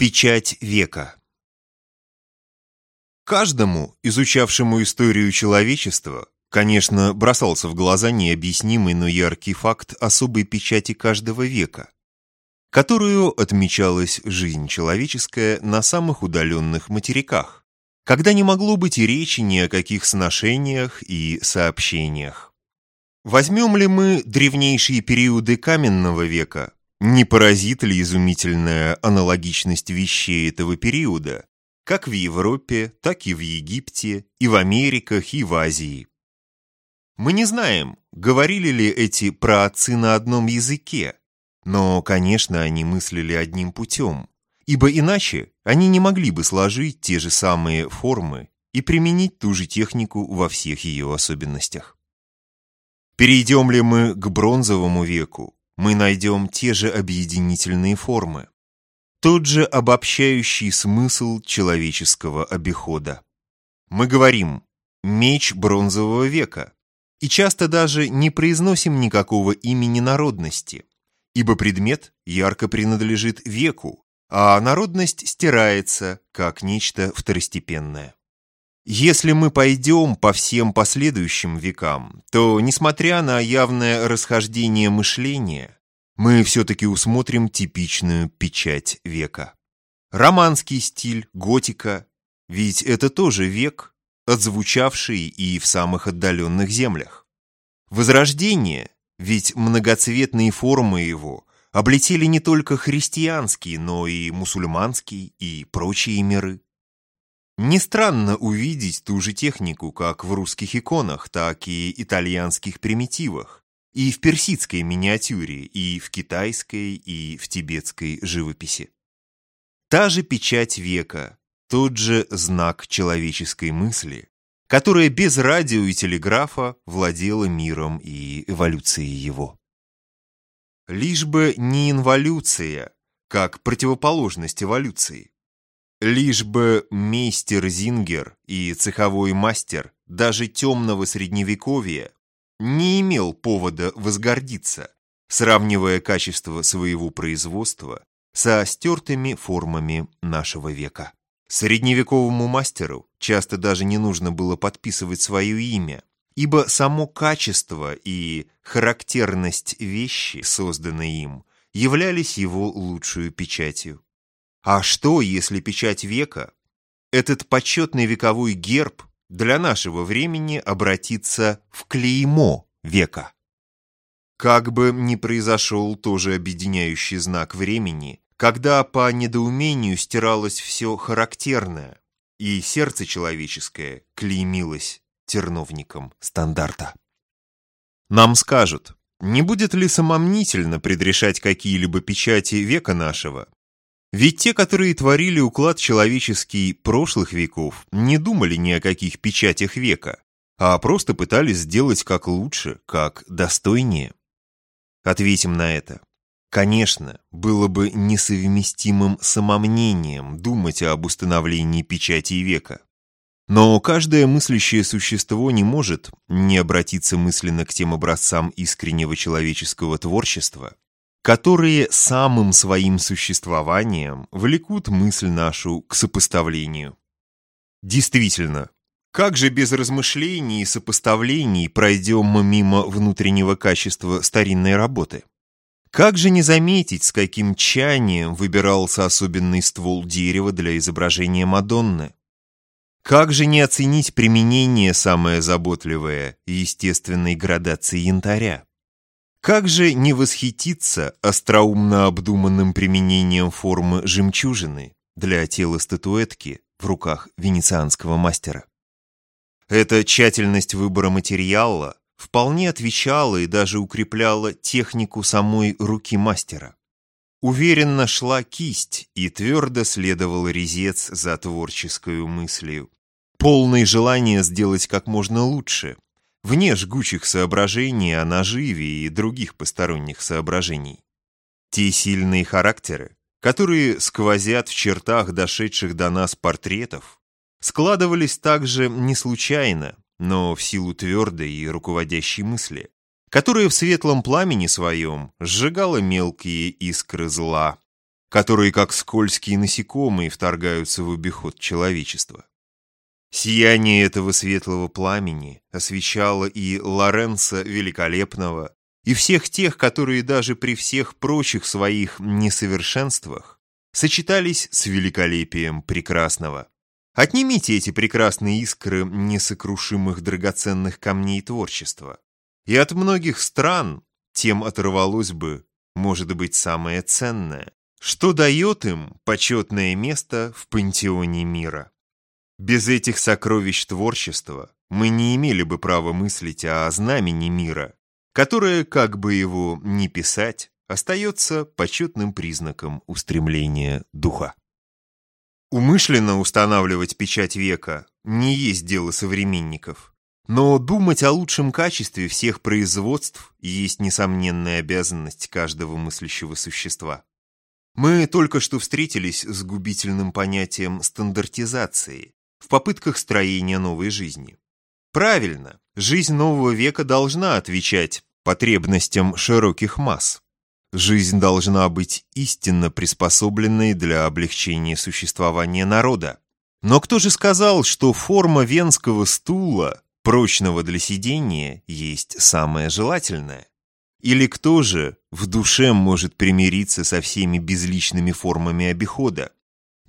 Печать века Каждому, изучавшему историю человечества, конечно, бросался в глаза необъяснимый, но яркий факт особой печати каждого века, которую отмечалась жизнь человеческая на самых удаленных материках, когда не могло быть и речи ни о каких сношениях и сообщениях. Возьмем ли мы древнейшие периоды каменного века, не поразит ли изумительная аналогичность вещей этого периода, как в Европе, так и в Египте, и в Америках, и в Азии? Мы не знаем, говорили ли эти праотцы на одном языке, но, конечно, они мыслили одним путем, ибо иначе они не могли бы сложить те же самые формы и применить ту же технику во всех ее особенностях. Перейдем ли мы к бронзовому веку, мы найдем те же объединительные формы, тот же обобщающий смысл человеческого обихода. Мы говорим «меч бронзового века» и часто даже не произносим никакого имени народности, ибо предмет ярко принадлежит веку, а народность стирается, как нечто второстепенное. Если мы пойдем по всем последующим векам, то, несмотря на явное расхождение мышления, мы все-таки усмотрим типичную печать века. Романский стиль, готика, ведь это тоже век, отзвучавший и в самых отдаленных землях. Возрождение, ведь многоцветные формы его облетели не только христианские, но и мусульманские и прочие миры. Не странно увидеть ту же технику как в русских иконах, так и итальянских примитивах, и в персидской миниатюре, и в китайской, и в тибетской живописи. Та же печать века, тот же знак человеческой мысли, которая без радио и телеграфа владела миром и эволюцией его. Лишь бы не инволюция, как противоположность эволюции. Лишь бы мейстер Зингер и цеховой мастер даже темного средневековья не имел повода возгордиться, сравнивая качество своего производства со стертыми формами нашего века. Средневековому мастеру часто даже не нужно было подписывать свое имя, ибо само качество и характерность вещи, созданной им, являлись его лучшую печатью. А что, если печать века, этот почетный вековой герб для нашего времени обратится в клеймо века? Как бы ни произошел тоже объединяющий знак времени, когда по недоумению стиралось все характерное, и сердце человеческое клеймилось терновником стандарта. Нам скажут, не будет ли самомнительно предрешать какие-либо печати века нашего, ведь те, которые творили уклад человеческий прошлых веков, не думали ни о каких печатях века, а просто пытались сделать как лучше, как достойнее. Ответим на это. Конечно, было бы несовместимым самомнением думать об установлении печати века. Но каждое мыслящее существо не может не обратиться мысленно к тем образцам искреннего человеческого творчества, которые самым своим существованием влекут мысль нашу к сопоставлению. Действительно, как же без размышлений и сопоставлений пройдем мы мимо внутреннего качества старинной работы? Как же не заметить, с каким чаянием выбирался особенный ствол дерева для изображения Мадонны? Как же не оценить применение самое заботливое естественной градации янтаря? Как же не восхититься остроумно обдуманным применением формы жемчужины для тела статуэтки в руках венецианского мастера? Эта тщательность выбора материала вполне отвечала и даже укрепляла технику самой руки мастера. Уверенно шла кисть и твердо следовал резец за творческой мыслью. Полное желание сделать как можно лучше – вне жгучих соображений о наживе и других посторонних соображений. Те сильные характеры, которые сквозят в чертах дошедших до нас портретов, складывались также не случайно, но в силу твердой и руководящей мысли, которая в светлом пламени своем сжигала мелкие искры зла, которые, как скользкие насекомые, вторгаются в обиход человечества. Сияние этого светлого пламени освещало и Лоренца Великолепного, и всех тех, которые даже при всех прочих своих несовершенствах сочетались с великолепием прекрасного. Отнимите эти прекрасные искры несокрушимых драгоценных камней творчества, и от многих стран тем оторвалось бы, может быть, самое ценное, что дает им почетное место в пантеоне мира. Без этих сокровищ творчества мы не имели бы права мыслить о знамени мира, которое, как бы его ни писать, остается почетным признаком устремления духа. Умышленно устанавливать печать века не есть дело современников, но думать о лучшем качестве всех производств есть несомненная обязанность каждого мыслящего существа. Мы только что встретились с губительным понятием стандартизации, в попытках строения новой жизни. Правильно, жизнь нового века должна отвечать потребностям широких масс. Жизнь должна быть истинно приспособленной для облегчения существования народа. Но кто же сказал, что форма венского стула, прочного для сидения, есть самое желательное? Или кто же в душе может примириться со всеми безличными формами обихода?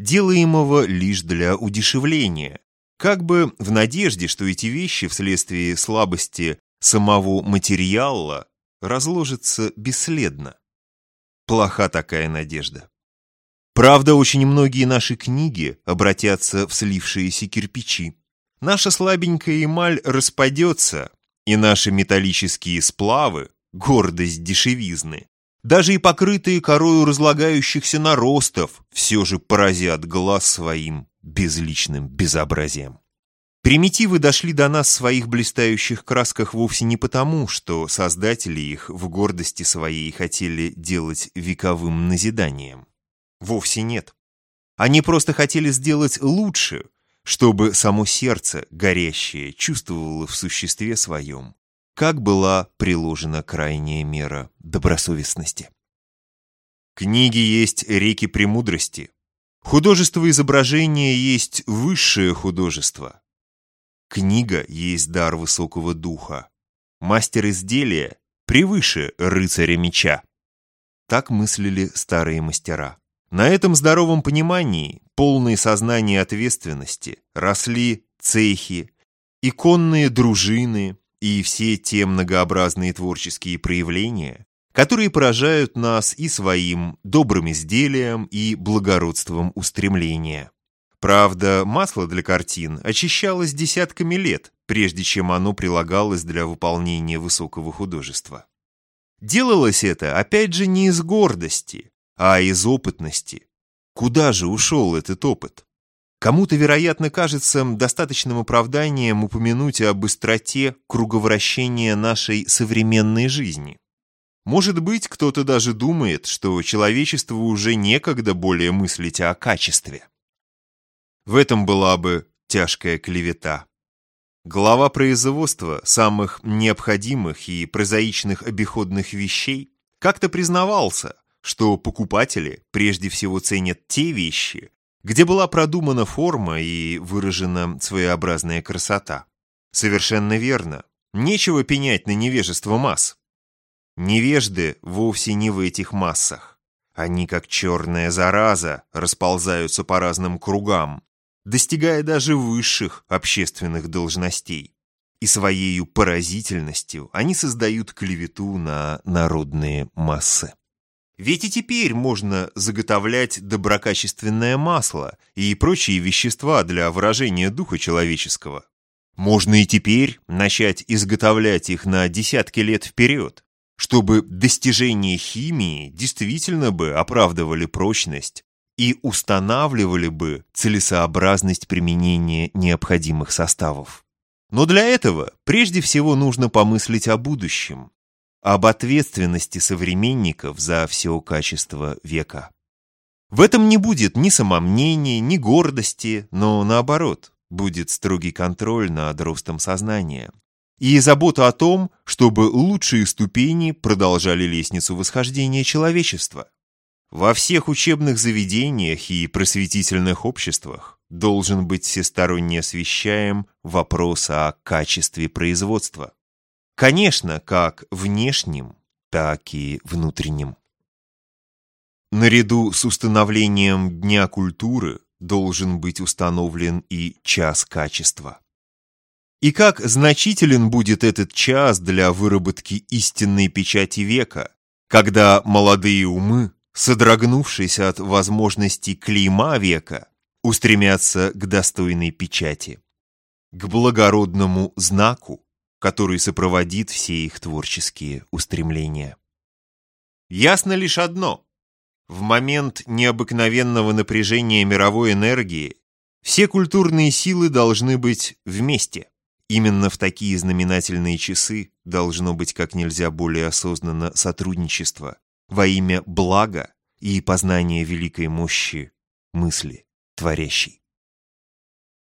Делаемого лишь для удешевления, как бы в надежде, что эти вещи вследствие слабости самого материала разложатся бесследно. Плоха такая надежда. Правда, очень многие наши книги обратятся в слившиеся кирпичи. Наша слабенькая эмаль распадется, и наши металлические сплавы, гордость дешевизны, даже и покрытые корою разлагающихся наростов все же поразят глаз своим безличным безобразием. Примитивы дошли до нас в своих блистающих красках вовсе не потому, что создатели их в гордости своей хотели делать вековым назиданием. Вовсе нет. Они просто хотели сделать лучше, чтобы само сердце, горящее, чувствовало в существе своем как была приложена крайняя мера добросовестности. Книги есть реки премудрости. Художество изображения есть высшее художество. Книга есть дар высокого духа. Мастер изделия превыше рыцаря меча. Так мыслили старые мастера. На этом здоровом понимании, полные сознания ответственности, росли цехи, иконные дружины, и все те многообразные творческие проявления, которые поражают нас и своим добрым изделием, и благородством устремления. Правда, масло для картин очищалось десятками лет, прежде чем оно прилагалось для выполнения высокого художества. Делалось это, опять же, не из гордости, а из опытности. Куда же ушел этот опыт? Кому-то, вероятно, кажется достаточным оправданием упомянуть о быстроте круговращения нашей современной жизни. Может быть, кто-то даже думает, что человечеству уже некогда более мыслить о качестве. В этом была бы тяжкая клевета. Глава производства самых необходимых и прозаичных обиходных вещей как-то признавался, что покупатели прежде всего ценят те вещи, где была продумана форма и выражена своеобразная красота. Совершенно верно. Нечего пенять на невежество масс. Невежды вовсе не в этих массах. Они, как черная зараза, расползаются по разным кругам, достигая даже высших общественных должностей. И своей поразительностью они создают клевету на народные массы. Ведь и теперь можно заготовлять доброкачественное масло и прочие вещества для выражения духа человеческого. Можно и теперь начать изготовлять их на десятки лет вперед, чтобы достижения химии действительно бы оправдывали прочность и устанавливали бы целесообразность применения необходимых составов. Но для этого прежде всего нужно помыслить о будущем, об ответственности современников за все качество века. В этом не будет ни самомнения, ни гордости, но наоборот, будет строгий контроль над ростом сознания и забота о том, чтобы лучшие ступени продолжали лестницу восхождения человечества. Во всех учебных заведениях и просветительных обществах должен быть всесторонне освещаем вопрос о качестве производства. Конечно, как внешним, так и внутренним. Наряду с установлением Дня культуры должен быть установлен и час качества. И как значителен будет этот час для выработки истинной печати века, когда молодые умы содрогнувшись от возможностей клейма века, устремятся к достойной печати, к благородному знаку, который сопроводит все их творческие устремления. Ясно лишь одно. В момент необыкновенного напряжения мировой энергии все культурные силы должны быть вместе. Именно в такие знаменательные часы должно быть как нельзя более осознанно сотрудничество, во имя блага и познания великой мощи мысли творящей.